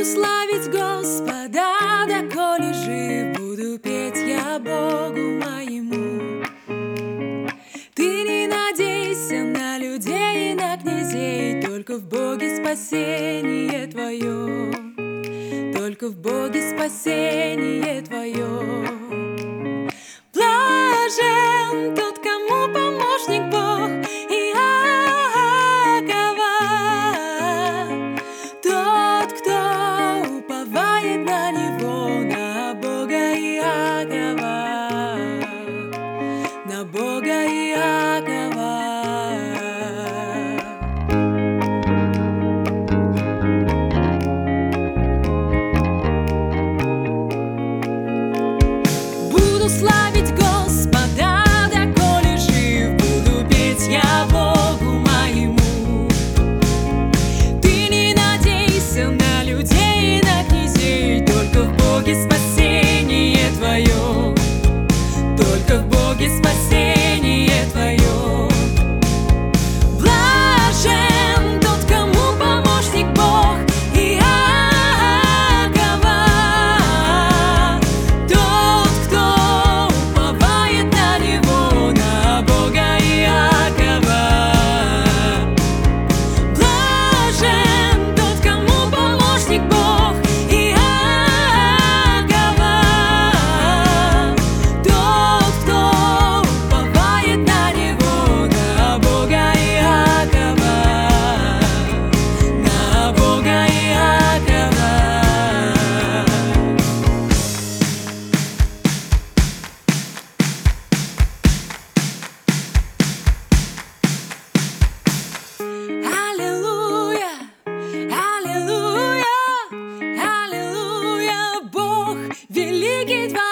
буду славить Господа, доколе жив буду петь я Богу моему. Ты не надейся на людей и на князей, только в Боге спасение твое, только в Боге спасение твое. tickets.